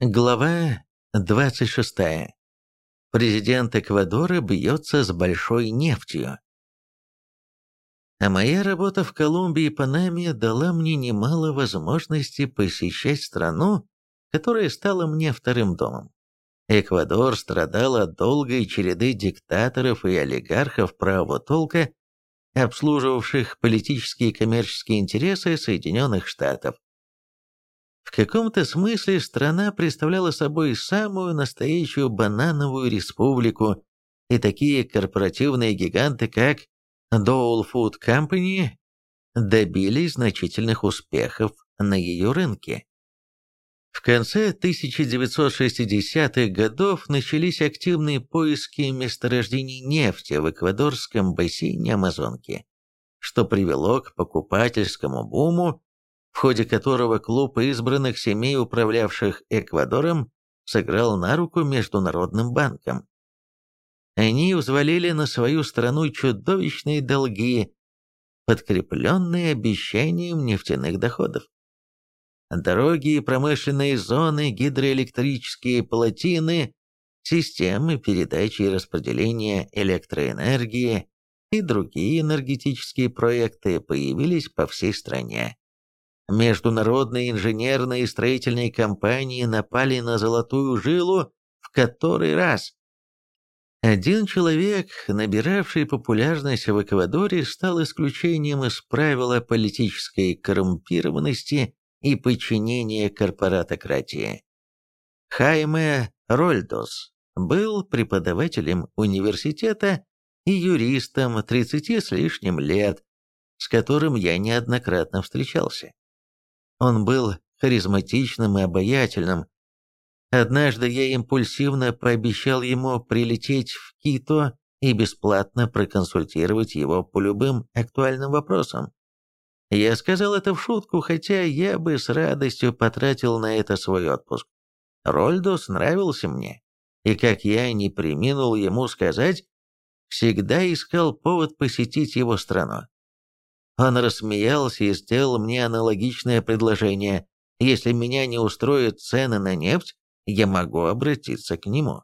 Глава 26. Президент Эквадора бьется с большой нефтью. А моя работа в Колумбии и Панаме дала мне немало возможностей посещать страну, которая стала мне вторым домом. Эквадор страдал от долгой череды диктаторов и олигархов правого толка, обслуживавших политические и коммерческие интересы Соединенных Штатов. В каком-то смысле страна представляла собой самую настоящую банановую республику, и такие корпоративные гиганты, как Dole Food Company, добились значительных успехов на ее рынке. В конце 1960-х годов начались активные поиски месторождений нефти в эквадорском бассейне Амазонки, что привело к покупательскому буму в ходе которого клуб избранных семей, управлявших Эквадором, сыграл на руку Международным банкам. Они взвалили на свою страну чудовищные долги, подкрепленные обещанием нефтяных доходов. Дороги и промышленные зоны, гидроэлектрические плотины, системы передачи и распределения электроэнергии и другие энергетические проекты появились по всей стране. Международные инженерные и строительные компании напали на золотую жилу в который раз. Один человек, набиравший популярность в Эквадоре, стал исключением из правила политической коррумпированности и подчинения корпоратократии. Хайме Рольдос был преподавателем университета и юристом 30 с лишним лет, с которым я неоднократно встречался. Он был харизматичным и обаятельным. Однажды я импульсивно пообещал ему прилететь в Кито и бесплатно проконсультировать его по любым актуальным вопросам. Я сказал это в шутку, хотя я бы с радостью потратил на это свой отпуск. Рольдос нравился мне, и, как я не приминул ему сказать, всегда искал повод посетить его страну. Он рассмеялся и сделал мне аналогичное предложение. Если меня не устроят цены на нефть, я могу обратиться к нему.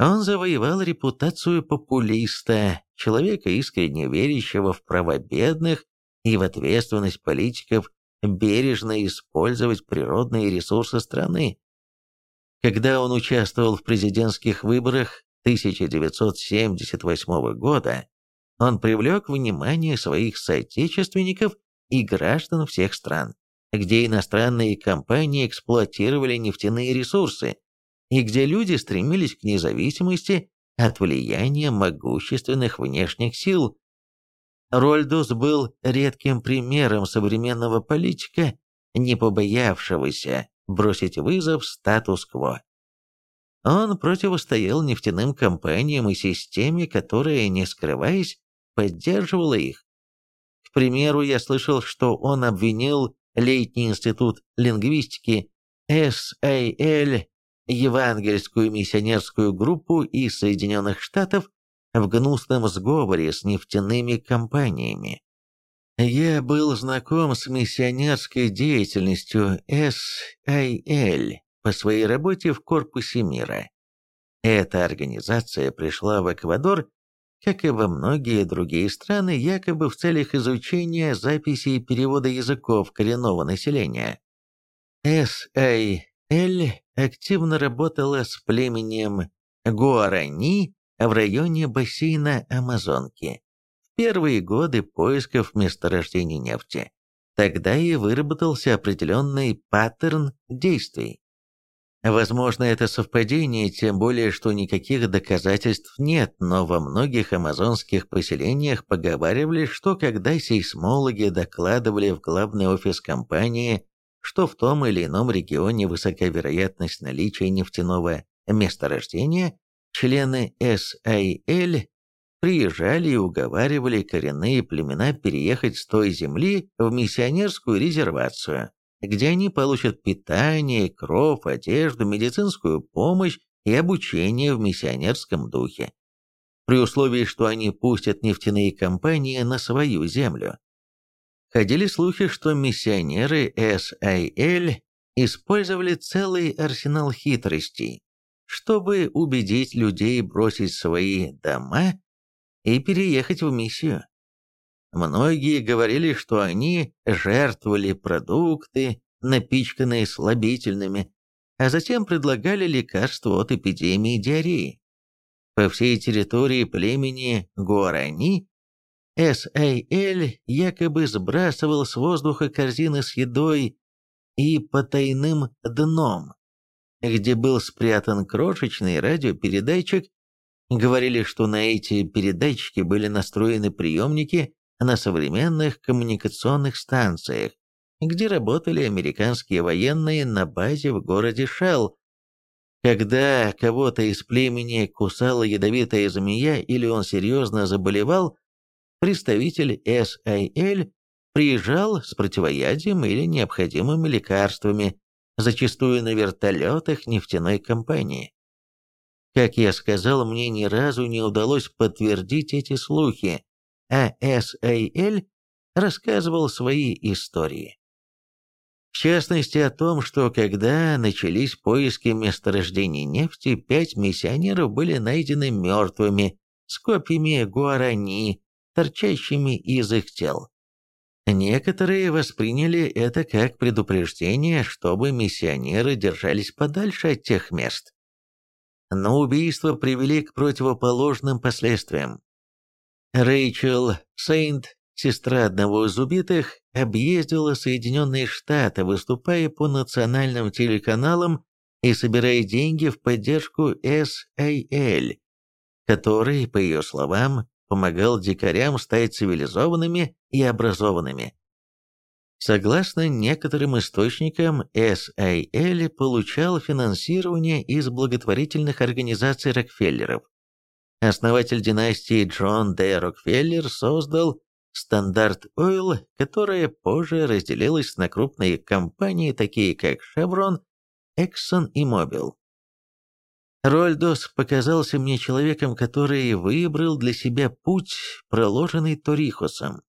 Он завоевал репутацию популиста, человека, искренне верящего в права бедных и в ответственность политиков бережно использовать природные ресурсы страны. Когда он участвовал в президентских выборах 1978 года, он привлек внимание своих соотечественников и граждан всех стран, где иностранные компании эксплуатировали нефтяные ресурсы и где люди стремились к независимости от влияния могущественных внешних сил. Рольдус был редким примером современного политика, не побоявшегося бросить вызов статус-кво. Он противостоял нефтяным компаниям и системе, которая, не скрываясь, поддерживала их. К примеру, я слышал, что он обвинил Летний институт лингвистики SAL, евангельскую миссионерскую группу из Соединенных Штатов в гнусном сговоре с нефтяными компаниями. Я был знаком с миссионерской деятельностью SAL по своей работе в Корпусе мира. Эта организация пришла в Эквадор как и во многие другие страны, якобы в целях изучения записи и перевода языков коренного населения. САЛ активно работала с племенем Гуарани в районе бассейна Амазонки в первые годы поисков месторождений нефти. Тогда и выработался определенный паттерн действий. Возможно, это совпадение, тем более, что никаких доказательств нет, но во многих амазонских поселениях поговаривали, что когда сейсмологи докладывали в главный офис компании, что в том или ином регионе высока вероятность наличия нефтяного месторождения, члены САЛ приезжали и уговаривали коренные племена переехать с той земли в миссионерскую резервацию где они получат питание, кров, одежду, медицинскую помощь и обучение в миссионерском духе, при условии, что они пустят нефтяные компании на свою землю. Ходили слухи, что миссионеры САЛ использовали целый арсенал хитростей, чтобы убедить людей бросить свои дома и переехать в миссию. Многие говорили, что они жертвовали продукты, напичканные слабительными, а затем предлагали лекарства от эпидемии диареи. По всей территории племени Гуарани САЛ якобы сбрасывал с воздуха корзины с едой и потайным дном, где был спрятан крошечный радиопередатчик. Говорили, что на эти передатчики были настроены приемники на современных коммуникационных станциях, где работали американские военные на базе в городе Шелл. Когда кого-то из племени кусала ядовитая змея или он серьезно заболевал, представитель САЛ приезжал с противоядием или необходимыми лекарствами, зачастую на вертолетах нефтяной компании. Как я сказал, мне ни разу не удалось подтвердить эти слухи, а САЛ рассказывал свои истории. В частности о том, что когда начались поиски месторождений нефти, пять миссионеров были найдены мертвыми, с копьями гуарани, торчащими из их тел. Некоторые восприняли это как предупреждение, чтобы миссионеры держались подальше от тех мест. Но убийства привели к противоположным последствиям. Рэйчел Сейнт, сестра одного из убитых, объездила Соединенные Штаты, выступая по национальным телеканалам и собирая деньги в поддержку САЛ, который, по ее словам, помогал дикарям стать цивилизованными и образованными. Согласно некоторым источникам, САЛ получал финансирование из благотворительных организаций Рокфеллеров. Основатель династии Джон Д. Рокфеллер создал Standard Oil, которая позже разделилась на крупные компании, такие как Chevron, Exxon и Mobil. Рольдос показался мне человеком, который выбрал для себя путь, проложенный Торихосом.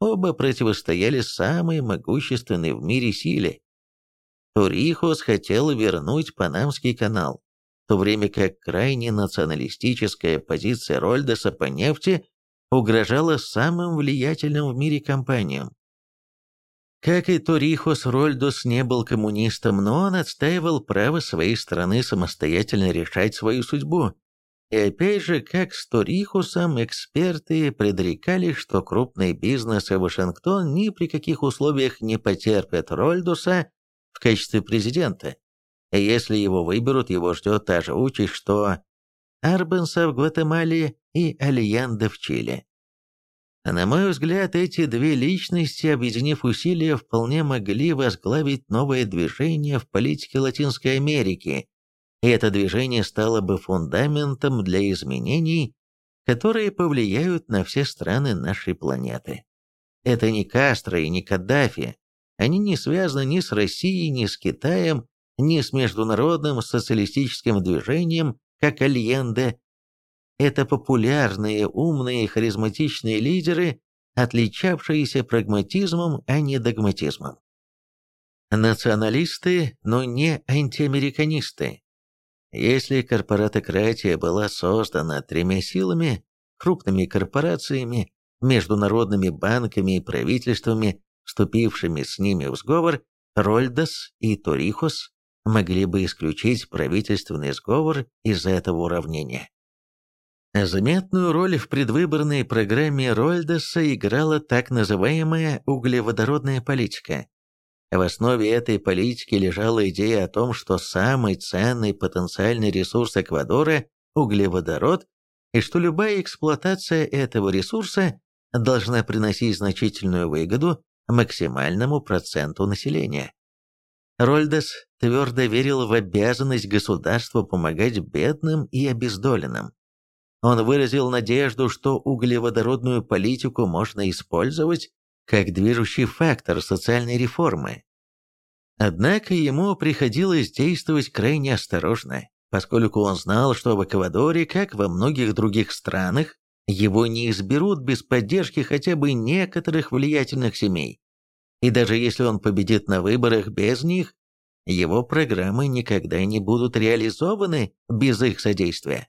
Оба противостояли самой могущественной в мире силе. Торихос хотел вернуть Панамский канал, в то время как крайне националистическая позиция Рольдоса по нефти угрожала самым влиятельным в мире компаниям. Как и Торихос, Рольдос не был коммунистом, но он отстаивал право своей страны самостоятельно решать свою судьбу. И опять же, как с Торихусом, эксперты предрекали, что крупный бизнес и Вашингтон ни при каких условиях не потерпят Рольдуса в качестве президента. И если его выберут, его ждет та же участь, что Арбенса в Гватемале и Альянда в Чили. На мой взгляд, эти две личности, объединив усилия, вполне могли возглавить новое движение в политике Латинской Америки, и это движение стало бы фундаментом для изменений, которые повлияют на все страны нашей планеты. Это не Кастро и не Каддафи, они не связаны ни с Россией, ни с Китаем, ни с международным социалистическим движением, как Альенде, это популярные, умные, харизматичные лидеры, отличавшиеся прагматизмом, а не догматизмом. Националисты, но не антиамериканисты. Если корпоратократия была создана тремя силами, крупными корпорациями, международными банками и правительствами, вступившими с ними в сговор, Рольдас и Торихос могли бы исключить правительственный сговор из этого уравнения. Заметную роль в предвыборной программе Рольдеса играла так называемая углеводородная политика. В основе этой политики лежала идея о том, что самый ценный потенциальный ресурс Эквадора – углеводород, и что любая эксплуатация этого ресурса должна приносить значительную выгоду максимальному проценту населения. Рольдес твердо верил в обязанность государства помогать бедным и обездоленным. Он выразил надежду, что углеводородную политику можно использовать как движущий фактор социальной реформы. Однако ему приходилось действовать крайне осторожно, поскольку он знал, что в Эквадоре, как во многих других странах, его не изберут без поддержки хотя бы некоторых влиятельных семей. И даже если он победит на выборах без них, его программы никогда не будут реализованы без их содействия.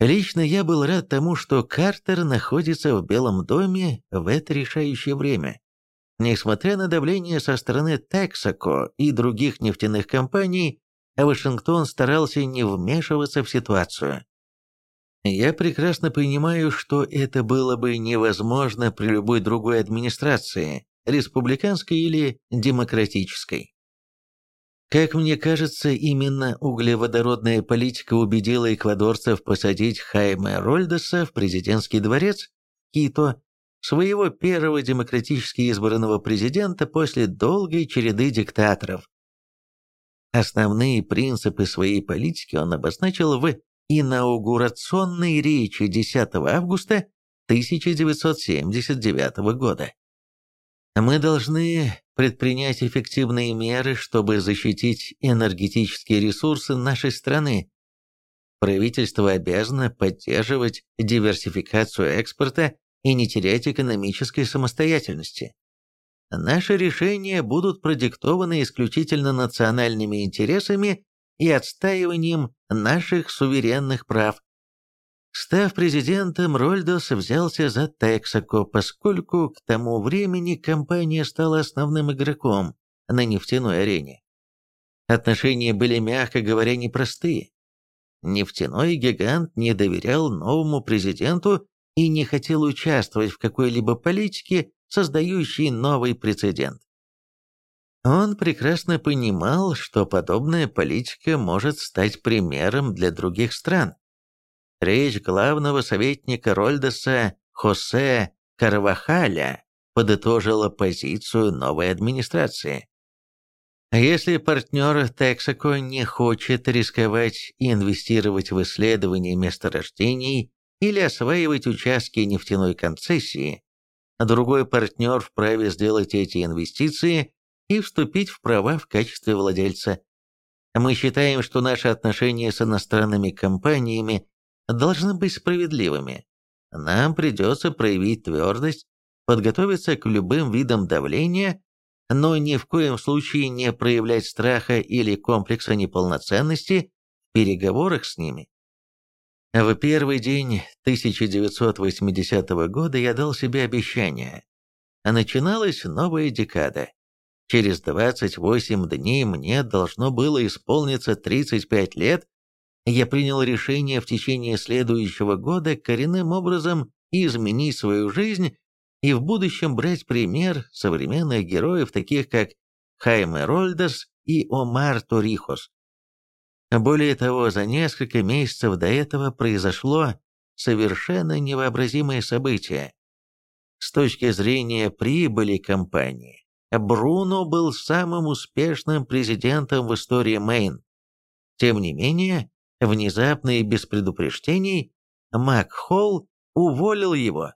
Лично я был рад тому, что Картер находится в Белом доме в это решающее время. Несмотря на давление со стороны Texaco и других нефтяных компаний, Вашингтон старался не вмешиваться в ситуацию. Я прекрасно понимаю, что это было бы невозможно при любой другой администрации, республиканской или демократической. Как мне кажется, именно углеводородная политика убедила эквадорцев посадить Хайме Рольдеса в президентский дворец Кито, своего первого демократически избранного президента после долгой череды диктаторов. Основные принципы своей политики он обозначил в инаугурационной речи 10 августа 1979 года. Мы должны предпринять эффективные меры, чтобы защитить энергетические ресурсы нашей страны. Правительство обязано поддерживать диверсификацию экспорта и не терять экономической самостоятельности. Наши решения будут продиктованы исключительно национальными интересами и отстаиванием наших суверенных прав. Став президентом, Рольдос взялся за Тексако, поскольку к тому времени компания стала основным игроком на нефтяной арене. Отношения были, мягко говоря, непростые. Нефтяной гигант не доверял новому президенту и не хотел участвовать в какой-либо политике, создающей новый прецедент. Он прекрасно понимал, что подобная политика может стать примером для других стран. Речь главного советника Рольдеса Хосе Карвахаля подытожила позицию новой администрации. Если партнер Texaco не хочет рисковать и инвестировать в исследование месторождений или осваивать участки нефтяной концессии, другой партнер вправе сделать эти инвестиции и вступить в права в качестве владельца. Мы считаем, что наши отношения с иностранными компаниями должны быть справедливыми. Нам придется проявить твердость, подготовиться к любым видам давления, но ни в коем случае не проявлять страха или комплекса неполноценности в переговорах с ними. В первый день 1980 года я дал себе обещание. Начиналась новая декада. Через 28 дней мне должно было исполниться 35 лет. Я принял решение в течение следующего года коренным образом изменить свою жизнь и в будущем брать пример современных героев, таких как Хайме Рольдес и Омар Торихос. Более того, за несколько месяцев до этого произошло совершенно невообразимое событие. С точки зрения прибыли компании, Бруно был самым успешным президентом в истории Мэйн. Тем не менее, внезапно и без предупреждений, Макхолл уволил его.